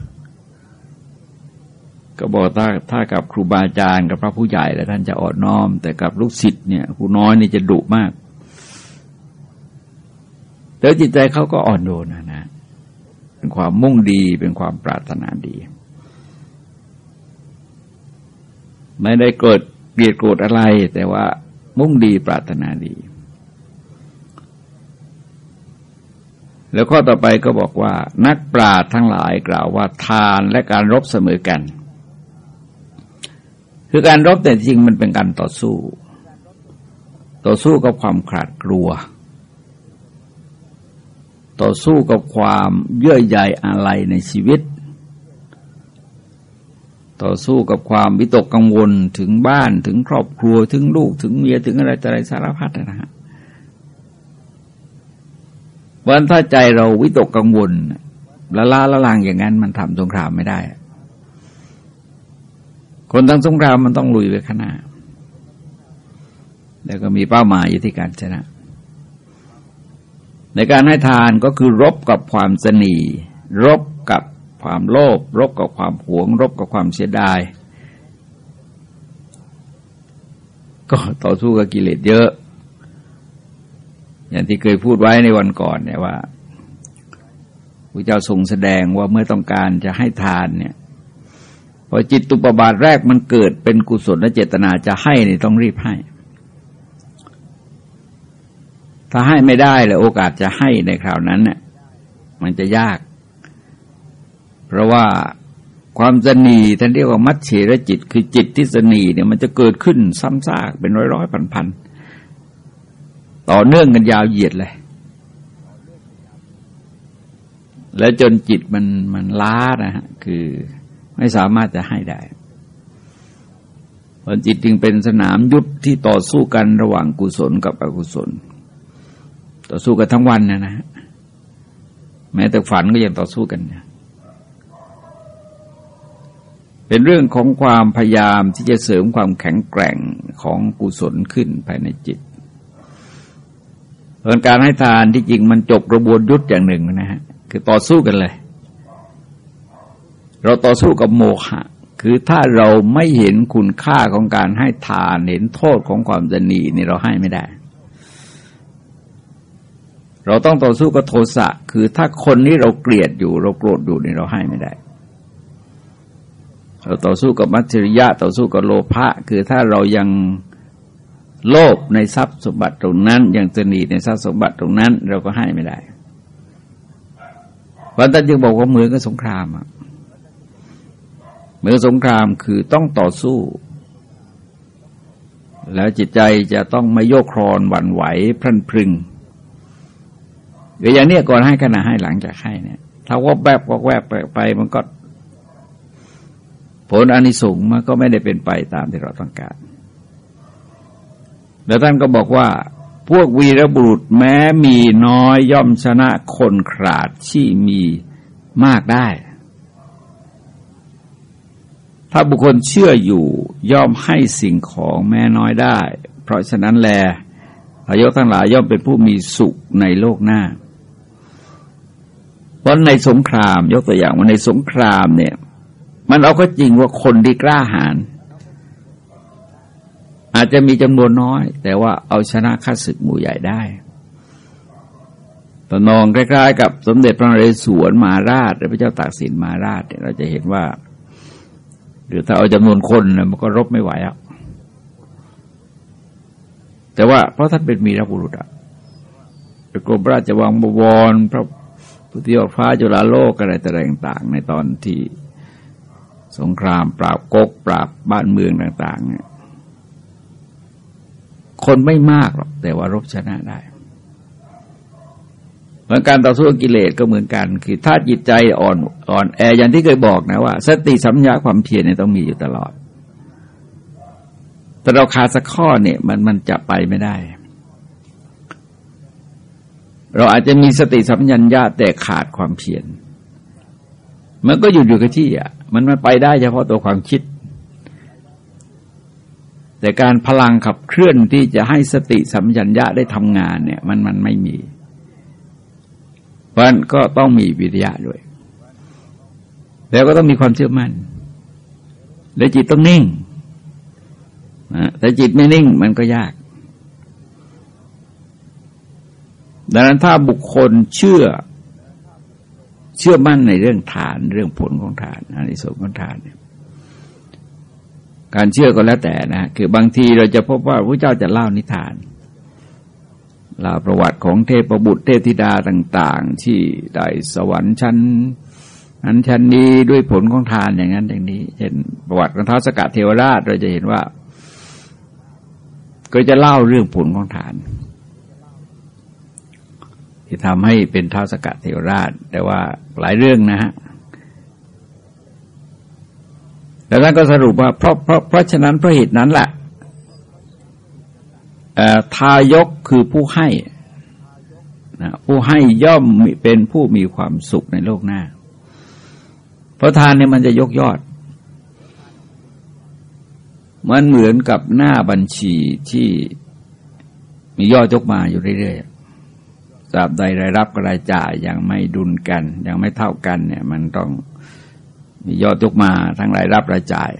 ก็บอกถ้าถ้ากับครูบาอาจารย์กับพระผู้ใหญ่แล้วท่านจะอ่อนน้อม แต่กับลูกศิษย์เนี่ยครูน้อยนี่จะดุมากแต่จิตใจเขาก็อ่อนโยนนะนะ เป็นความมุ่งดีเป็นความปรารถนาดี ไม่ได้เกิดเกลียดโกรธอะไร แต่ว่ามุ่งดีปรารถนาดี แล้วข้อต่อไปก็บอกว่า นักปราชญ์ทั้งหลายกล่าวว่าทานและการรบเสมอกัน คือการรบแต่จริงมันเป็นการต่อสู้ ต่อสู้กับความขาดกลัว ต่อสู้กับความเยื่อใยอะไรในชีวิต ต่อสู้กับความวิตกกังวลถึงบ้านถึงครอบครัวถึงลูกถึงเมียถึงอะไรอะไรสารพัดนะฮะวันถ้าใจเราวิตกกังวลละล้าละลางอย่างนั้นมันทำสงครามไม่ได้ คนทั้งสงครามมันต้องลุยไปข้างหน้าแล้วก็มีเป้าหมายอยู่ที่การชนะ ในการให้ทานก็คือรบกับความสนีรบกับความโลภรบกับความหวง รบกับความเสียดาย ก็ต่อสู้กับกิเลสเยอะ อย่างที่เคยพูดไว้ในวันก่อนเนี่ยว่าพระเจ้าทรงแสดงว่าเมื่อต้องการจะให้ทานเนี่ยพอจิตตุปบาทแรกมันเกิดเป็นกุศลและเจตนาจะให้เนี่ยต้องรีบให้ ถ้าให้ไม่ได้เลยโอกาสจะให้ในคราวนั้นเนี่ยมันจะยาก เพราะว่าความสนีท่านเรียกว่ามัดเฉรจิต คือจิตที่สนีเนี่ยมันจะเกิดขึ้นซ้ำซากเป็นร้อยร้อยพันพันต่อเนื่องกันยาวเหยียดเลย แล้วจนจิตมันมันล้านะฮะคือไม่สามารถจะให้ได้ผลจิตจึงเป็นสนามยุทธที่ต่อสู้กันระหว่างกุศลกับอกุศล ต่อสู้กันทั้งวันนะนะแม้แต่ฝันก็ยังต่อสู้กันเนี่ยเป็นเรื่องของความพยายามที่จะเสริมความแข็งแกร่งของกุศลขึ้นภายในจิตส่วนการให้ทานที่จริงมันจบกระบวนยุทธอย่างหนึ่งนะฮะคือต่อสู้กันเลย เราต่อสู้กับโมฆะคือถ้าเราไม่เห็นคุณค่าของการให้ทานเห็นโทษของความจนีนี่เราให้ไม่ได้ เราต้องต่อสู้กับโทสะ คือถ้าคนนี้เราเกลียดอยู่ เราโกรธอยู่นี่เราให้ไม่ได้ เราต่อสู้กับมัจฉริยะ ต่อสู้กับโลภะ คือถ้าเรายังโลภในทรัพย์สมบัติตรงนั้นย่างตนีในทรัพย์สมบัติตรงนั้น เราก็ให้ไม่ได้วันท่านจึงบอกว่าเหมือนกับสงครามอะเหมือนสงครามคือต้องต่อสู้ แล้วจิตใจจะต้องไม่โยกครอนหวั่นไหวพรันพรึง เดี๋ยวอย่างนี้ยก่อนให้ขณะให้หลังจากให้เนี่ย ถ้าว่าแวบว่าแวบไป มันก็ ผลอานิสงส์มันก็ไม่ได้เป็นไปตามที่เราต้องการ แล้วท่านก็บอกว่า พวกวีรบุรุษแม้มีน้อยย่อมชนะคนขาดที่มีมากได้ ถ้าบุคคลเชื่ออยู่ย่อมให้สิ่งของแม้น้อยได้ เพราะฉะนั้นแลพยศทั้งหลายย่อมเป็นผู้มีสุขในโลกหน้า ราะในสงครามยกตัวอย่างว่าในสงครามเนี่ย มันเอาก็จริงว่าคนที่กล้าหาญอาจจะมีจำนวนน้อย แต่ว่าเอาชนะข้าศึกหมู่ใหญ่ได้ตนองใกล้ๆกับสมเด็จพระนเรศวรมาราช หรือพระเจ้าตากสินมาราชเนี่ยเราจะเห็นว่า หรือถ้าเอาจำนวนคนมันก็รบไม่ไหวอะแต่ว่าเพราะท่านเป็นมีรบุรุษอะกรมราชวังบวรพระ พุทธิยอดฟ้าจุฬาโลกอะไรต่างๆ ในตอนที่สงครามปราบกกปราบบ้านเมืองต่าง ๆ เนี่ย คนไม่มากหรอกแต่ว่ารบชนะได้เหมือนการต่อสู้กิเลสก็เหมือนกัน คือถ้าจิตใจอ่อนอ่อนแออย่างที่เคยบอกนะว่า สติสัมยาความเพียรเนี่ยต้องมีอยู่ตลอด แต่เราขาดสักข้อเนี่ย มันมันจะไปไม่ได้ เราอาจจะมีสติสัมยัญญาแต่ขาดความเพียรมันก็อยู่อยู่กับที่อะ มันมันไปได้เฉพาะตัวความคิด แต่การพลังขับเคลื่อนที่จะให้สติสัมยัญญะได้ทำงานเนี่ย มันมันไม่มี เพราะนั้นก็ต้องมีวิทยาด้วย แล้วก็ต้องมีความเชื่อมั่น และจิตต้องนิ่งนะแต่จิตไม่นิ่งมันก็ยาก ดังนั้นถ้าบุคคลเชื่อ เชื่อมั่นในเรื่องฐานเรื่องผลของฐานอานิสงส์ของฐานเนี่ยการเชื่อก็แล้วแต่นะคือบางทีเราจะพบว่าพระเจ้าจะเล่านิทานเล่าประวัติของเทพบุตรเทพธิดาต่าง ๆ ที่ได้สวรรค์ชั้นนั้นชั้นนี้ด้วยผลของทานอย่างนั้นอย่างนี้เช่นประวัติของท้าวสกัดเทวราชเราจะเห็นว่า ก็จะเล่าเรื่องผลของทาน ที่ทำให้เป็นท้าวสกัดเทวราช แต่ว่าหลายเรื่องนะฮะแล้วท่านก็สรุปว่าเพราะเพราะเพราะฉะนั้นเพราะเหตุนั้นแหละทายกคือผู้ให้นะผู้ให้ย่อมเป็นผู้มีความสุขในโลกหน้า เพราะทานเนี่ยมันจะยกยอด มันเหมือนกับหน้าบัญชีที่มียอดยกมาอยู่เรื่อยๆ ตราบใดรายรับกับรายจ่ายยังไม่ดุลกัน ยังไม่เท่ากันเนี่ย มันต้องมียอดยกมาทั้งรายรับรายจ่าย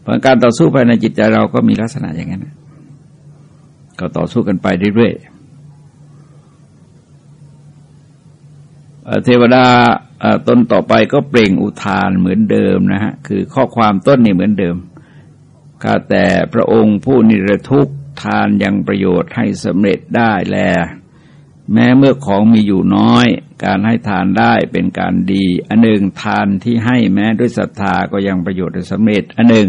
เพราะการต่อสู้ภายในจิตใจเราก็มีลักษณะอย่างนั้นก็ต่อสู้กันไปเรื่อยๆเทวดาต้นต่อไปก็เปล่งอุทานเหมือนเดิมนะฮะคือข้อความต้นนี่เหมือนเดิมข้าแต่พระองค์ผู้นิรทุกข์ ทานยังประโยชน์ให้สำเร็จได้แล แม้เมื่อของมีอยู่น้อย การให้ทานได้เป็นการดี อันหนึ่งทานที่ให้แม้ด้วยศรัทธาก็ยังประโยชน์ให้สำเร็จ อันหนึ่ง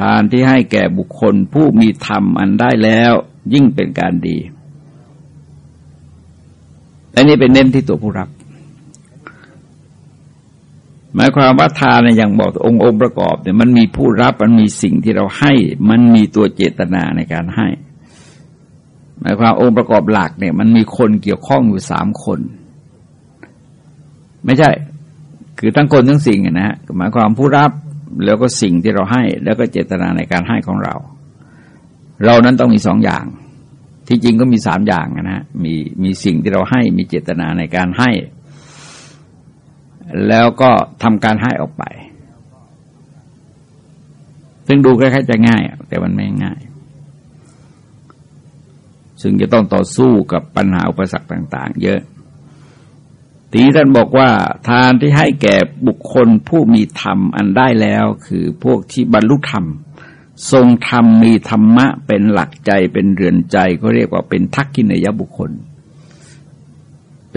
ทานที่ให้แก่บุคคลผู้มีธรรมอันได้แล้ว ยิ่งเป็นการดี อันนี้เป็นเน้นที่ตัวผู้รับ หมายความว่าทานเนี่ยอย่างบอกองค์องค์ประกอบเนี่ยมันมีผู้รับมันมีสิ่งที่เราให้ มันมีตัวเจตนาในการให้ หมายความองค์ประกอบหลักเนี่ย มันมีคนเกี่ยวข้องอยู่สามคน ไม่ใช่ คือทั้งคนทั้งสิ่งนะฮะหมายความผู้รับแล้วก็สิ่งที่เราให้ แล้วก็เจตนาในการให้ของเรา เรานั้นต้องมีสองอย่าง ที่จริงก็มีสามอย่างนะฮะมีมีสิ่งที่เราให้มีเจตนาในการให้ แล้วก็ทำการให้ออกไป ซึ่งดูคล้ายๆจะง่าย แต่มันไม่ง่าย ซึ่งจะต้องต่อสู้กับปัญหาอุปสรรคต่าง ๆ เยอะทีท่านบอกว่า ทานที่ให้แก่บุคคลผู้มีธรรมอันได้แล้ว คือพวกที่บรรลุธรรม ทรงธรรมมีธรรมะเป็นหลักใจเป็นเรือนใจก็เรียกว่าเป็นทักกินยบุคคล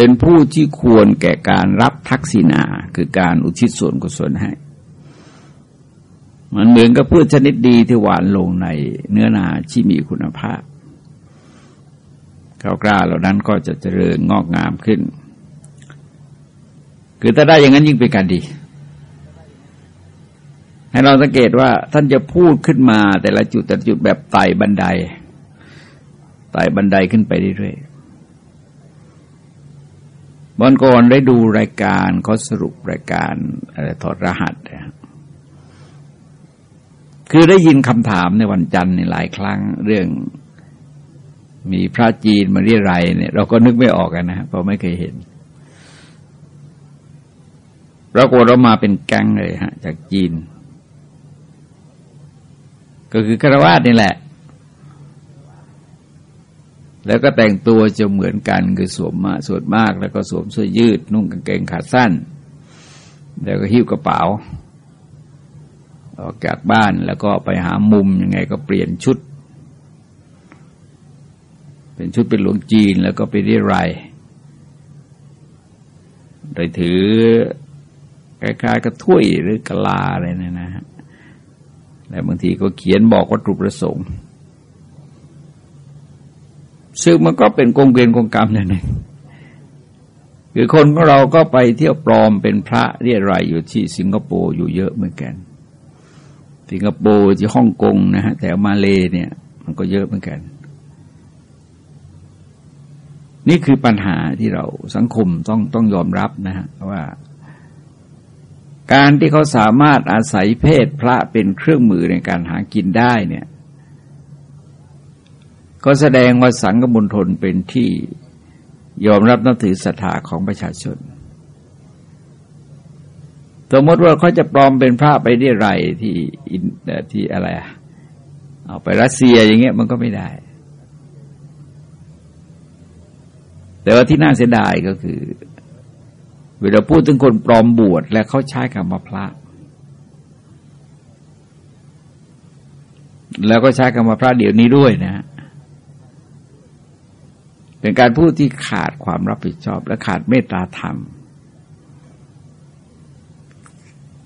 เป็นผู้ที่ควรแก่การรับทักษิณาคือการอุทิศส่วนกุศลให้ มันเหมือนกับพืชชนิดดีที่หวานลงในเนื้อนาที่มีคุณภาพข้าวกล้าเหล่านั้นก็จะเจริญงอกงามขึ้น คือถ้าได้อย่างนั้นยิ่งเป็นการดี ให้เราสังเกตว่าท่านจะพูดขึ้นมาแต่ละจุดแต่ละจุดแบบไต่บันไดไต่บันไดขึ้นไปเรื่อยๆ วันก่อนได้ดูรายการเขาสรุปรายการอะไรถอดรหัส คือได้ยินคำถามในวันจันทร์ในหลายครั้งเรื่อง มีพระจีนมาเรียไรเนี่ย เราก็นึกไม่ออกกันนะเพราะไม่เคยเห็นปรากฏเรามาเป็นแก๊งเลยฮะ จากจีน ก็คือคารวาสนี่แหละ แล้วก็แต่งตัวจะเหมือนกันคือสวมมาสวดมาก แล้วก็สวมเสื้อยืด นุ่งกางเกงขาสั้น แล้วก็หิ้วกระเป๋า ออกจากบ้านแล้วก็ไปหามุมยังไงก็เปลี่ยนชุด เป็นชุดเป็นหลวงจีนแล้วก็ไปเรียรายโดยถือคล้ายๆกระถ้วยหรือกะลาอะไรเนี่ยนะฮะ แล้วบางทีก็เขียนบอกวัตถุประสงค์ ซึ่งมันก็เป็นกงเวียนกงกรรมอย่างหนึ่งคือคนของเราก็ไปเที่ยวปลอมเป็นพระเรียรายอยู่ที่สิงคโปร์อยู่เยอะเหมือนกัน สิงคโปร์ที่ฮ่องกงนะฮะแต่มาเลเนี่ย มันก็เยอะเหมือนกัน นี่คือปัญหาที่เราสังคมต้องต้องยอมรับนะฮะว่า การที่เขาสามารถอาศัยเพศพระเป็นเครื่องมือในการหากินได้เนี่ย ก็แสดงว่าสังกบุญทนเป็นที่ยอมรับนับถือศรัทธาของประชาชน สมมติว่าเขาจะปลอมเป็นพระไปได้ไรที่อินที่อะไรอะเอาไปรัสเซียอย่างเงี้ยมันก็ไม่ได้ แต่ว่าที่น่าเสียดายก็คือ เวลาพูดถึงคนปลอมบวชและเขาใช้คำว่าพระ แล้วก็ใช้คำว่าพระเดี๋ยวนี้ด้วยนะ เป็นการพูดที่ขาดความรับผิดชอบ และขาดเมตตาธรรม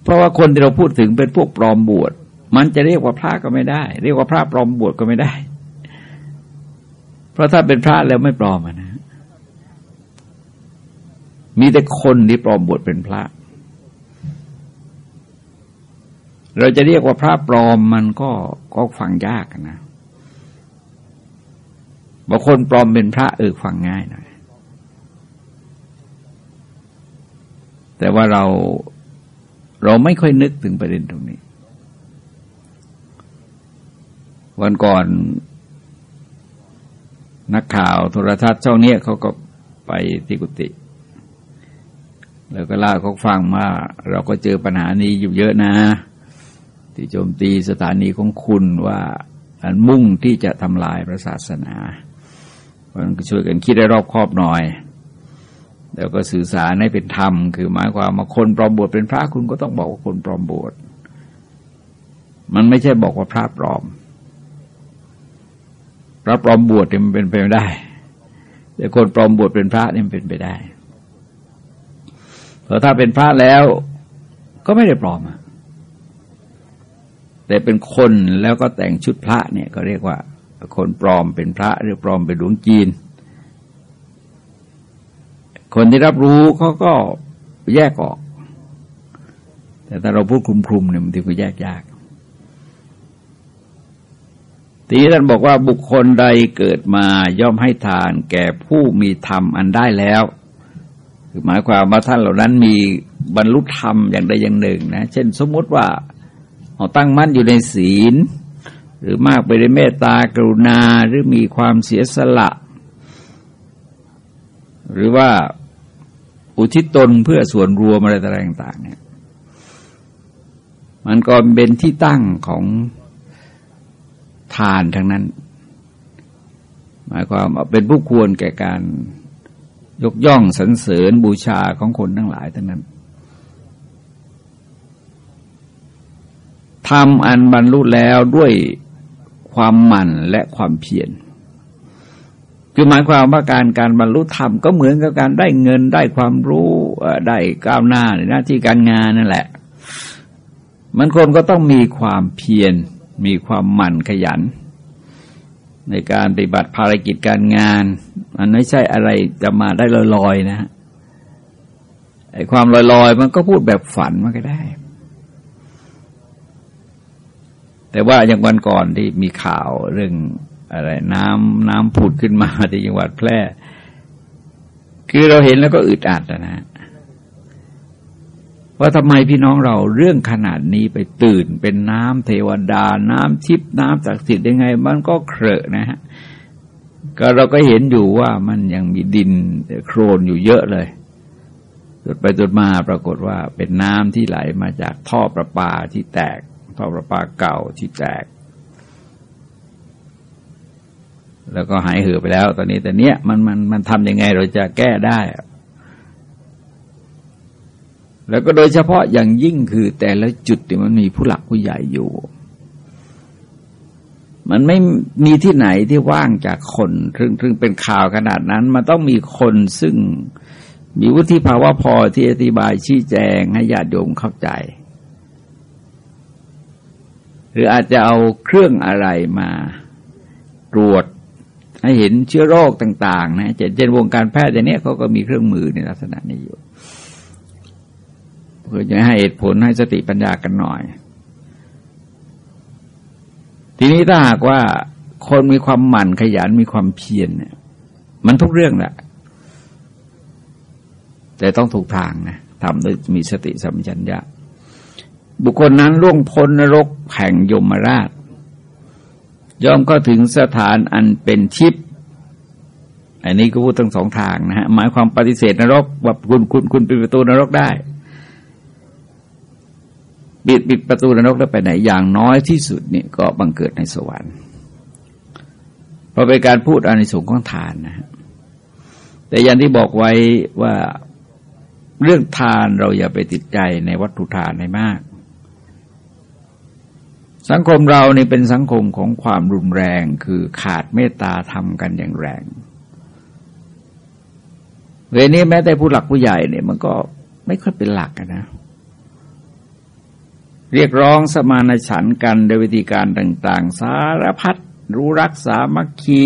เพราะว่าคนที่เราพูดถึงเป็นพวกปลอมบวช มันจะเรียกว่าพระก็ไม่ได้ เรียกว่าพระปลอมบวชก็ไม่ได้ เพราะถ้าเป็นพระแล้วไม่ปลอมนะ มีแต่คนที่ปลอมบวชเป็นพระ เราจะเรียกว่าพระปลอมมันก็ก็ฟังยากนะ บางคนปลอมเป็นพระเออฟังง่ายหน่อยแต่ว่าเราเราไม่ค่อยนึกถึงประเด็นตรงนี้ วันก่อน นักข่าวโทรทัศน์ช่องนี้เขาก็ไปที่กุฏิแล้วก็เล่าเขาฟังว่า เราก็เจอปัญหานี้อยู่เยอะนะ ที่โจมตีสถานีของคุณว่าอันมุ่งที่จะทำลายพระศาสนา มันก็ช่วยกันคิดได้รอบครอบหน่อย แล้วก็สื่อสารให้เป็นธรรม คือหมายความว่าคนปลอมบวชเป็นพระคุณก็ต้องบอกว่าคนปลอมบวชมันไม่ใช่บอกว่าพระปลอม พระปลอมบวชเนี่ยมันเป็นไปไม่ได้ แต่คนปลอมบวชเป็นพระเนี่ยมันเป็นไปได้เพราะถ้าเป็นพระแล้วก็ไม่ได้ปลอมแต่เป็นคนแล้วก็แต่งชุดพระเนี่ยก็เรียกว่า คนปลอมเป็นพระหรือปลอมเป็นหลวงจีน คนที่รับรู้เขาก็แยกออก แต่ถ้าเราพูดคลุมๆเนี่ยมันถึงจะแยกยากทีนี้ท่านบอกว่าบุคคลใดเกิดมาย่อมให้ทานแก่ผู้มีธรรมอันได้แล้ว คือหมายความว่าท่านเหล่านั้นมีบรรลุธรรมอย่างใดอย่างหนึ่งนะ เช่นสมมติว่าเราตั้งมั่นอยู่ในศีล หรือมากไปในเมตตากรุณาหรือมีความเสียสละ หรือว่าอุทิศตนเพื่อส่วนรวมอะไรต่างๆเนี่ยมันก็เป็นที่ตั้งของทานทั้งนั้น หมายความว่าเป็นผู้ควรแก่การยกย่องสรรเสริญบูชาของคนทั้งหลายทั้งนั้นทำอันบรรลุแล้วด้วย ความหมั่นและความเพียรคือหมายความว่าการการบรรลุธรรมก็เหมือนกับการได้เงินได้ความรู้ได้ก้าวหน้าในหน้าที่การงานนั่นแหละ มันคนก็ต้องมีความเพียรมีความหมั่นขยัน ในการปฏิบัติภารกิจการงาน มันไม่ใช่อะไรจะมาได้ลอยๆนะฮะไอ้ความลอยๆ มันก็พูดแบบฝันมันก็ได้ แต่ว่าอย่างวันก่อนที่มีข่าวเรื่องอะไรน้ำน้ำผุดขึ้นมาที่จังหวัดแพร่ คือเราเห็นแล้วก็อึดอัดนะะว่าทำไมพี่น้องเราเรื่องขนาดนี้ไปตื่นเป็นน้ำเทวดา น้ำทิพน้ำศักดิ์สิทธิ์ยังไง มันก็เครอะนะฮะก็เราก็เห็นอยู่ว่ามันยังมีดินโครนอยู่เยอะเลยจุดไปจุดมาปรากฏว่าเป็นน้ำที่ไหลมาจากท่อประปาที่แตก ท่อประปาเก่าที่แตก แล้วก็หายเหือไปแล้ว ตอนนี้แต่เนี้ยมันมันมันทำยังไงเราจะแก้ได้ แล้วก็โดยเฉพาะอย่างยิ่งคือแต่ละจุดที่มันมีผู้หลักผู้ใหญ่อยู่ มันไม่มีที่ไหนที่ว่างจากคนถึงถึงเป็นข่าวขนาดนั้น มันต้องมีคนซึ่งมีวุฒิภาวะพอที่อธิบายชี้แจงให้ญาติโยมเข้าใจ หรืออาจจะเอาเครื่องอะไรมาตรวจให้เห็นเชื้อโรคต่าง ๆ นะเช่นวงการแพทย์อย่างนี้เขาก็มีเครื่องมือในลักษณะนี้อยู่เพื่อจะให้เหตุผลให้สติปัญญากันหน่อย ทีนี้ถ้าหากว่าคนมีความหมั่นขยันมีความเพียรเนี่ย มันทุกเรื่องแหละ แต่ต้องถูกทางนะทำโดยมีสติสัมปชัญญะ บุคคลนั้นล่วงพ้นนรกแห่งยมราช ย่อมก็ถึงสถานอันเป็นทิพย์อันนี้ก็พูดทั้งสองทางนะฮะหมายความปฏิเสธนรกว่าคุณคุณคุณป็นประตูนรกได้ปิดปิดประตูนรกแล้วไปไหนอย่างน้อยที่สุดนี่ก็บังเกิดในสวรรค์เพราะเป็นการพูดอานิสงส์ของทานนะฮะแต่อย่างที่บอกไว้ว่าเรื่องทานเราอย่าไปติดใจในวัตถุทานในมาก สังคมเรานี่เป็นสังคมของความรุนแรงคือขาดเมตตาทำกันอย่างแรง เวนี้แม้แต่ผู้หลักผู้ใหญ่เนี่ยมันก็ไม่ค่อยเป็นหลักนะ เรียกร้องสมานฉันกันโดยวิธีการต่าง ๆ สารพัดรู้รักษามัคคี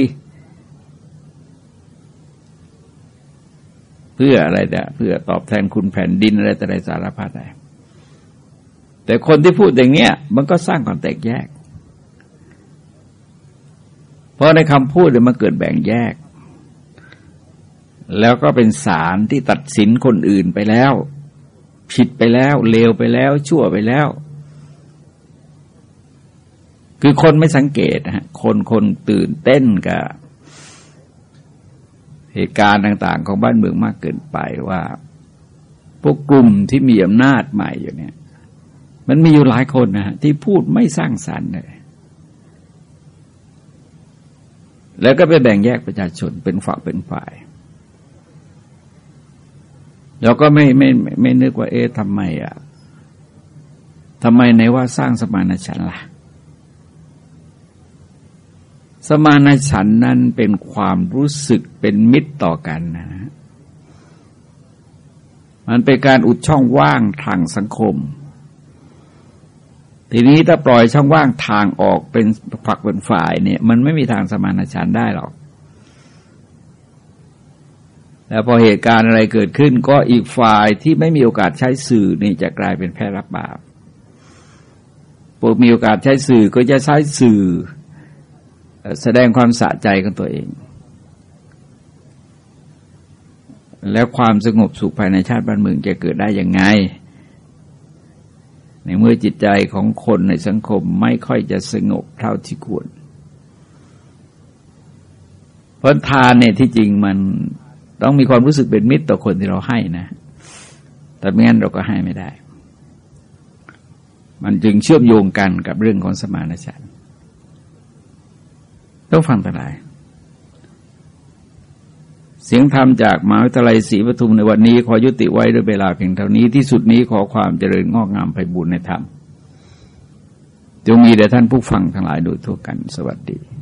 เพื่ออะไรเนี่ยเพื่อตอบแทนคุณแผ่นดินอะไรแต่ไรสารพัดอะไร แต่คนที่พูดอย่างเนี้ยมันก็สร้างความแตกแยก เพราะในคำพูดเนี่ยมันเกิดแบ่งแยก แล้วก็เป็นสารที่ตัดสินคนอื่นไปแล้ว ผิดไปแล้ว เลวไปแล้ว ชั่วไปแล้ว คือคนไม่สังเกตฮะคนคนตื่นเต้นกับเหตุการณ์ต่าง ๆ ของบ้านเมืองมากเกินไปว่า พวกกลุ่มที่มีอำนาจใหม่อยู่เนี่ย มันมีอยู่หลายคนนะฮะที่พูดไม่สร้างสรรค์เลยแล้วก็ไปแบ่งแยกประชาชนเป็นฝักเป็นฝ่ายเราก็ไม่ไม่ไม่นึกว่าเอ๊ะทำไมอะทำไมในว่าสร้างสมานฉันท์ล่ะ สมานฉันนั้นเป็นความรู้สึกเป็นมิตรต่อกันนะมันเป็นการอุดช่องว่างทางสังคม ทีนี้ถ้าปล่อยช่องว่างทางออกเป็นฝักเป็นฝ่ายเนี่ย มันไม่มีทางสมานฉันได้หรอก แล้วพอเหตุการณ์อะไรเกิดขึ้น ก็อีกฝ่ายที่ไม่มีโอกาสใช้สื่อนี่จะกลายเป็นแพ้รับบาปพวกมีโอกาสใช้สื่อก็จะใช้สื่อ แสดงความสะใจของตัวเอง แล้วความสงบสุขภายในชาติบ้านเมืองจะเกิดได้ยังไง ในเมื่อจิตใจของคนในสังคมไม่ค่อยจะสงบเท่าที่ควรเพราะทานเนี่ยที่จริงมันต้องมีความรู้สึกเป็นมิตรต่อคนที่เราให้นะ แต่ไม่งั้นเราก็ให้ไม่ได้ มันจึงเชื่อมโยงกันกับเรื่องของสมานฉันท์ต้องฟังทั้งหลาย เสียงธรรมจากมหาวิทยาลัยศรีปทุมในวันนี้ขอยุติไว้ด้วยเวลาเพียงเท่านี้ที่สุดนี้ขอความเจริญงอกงามไปบุญในธรรมจงมีแด่ท่านผู้ฟังทั้งหลายโดยทั่วกันสวัสดี